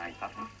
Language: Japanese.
ないかと。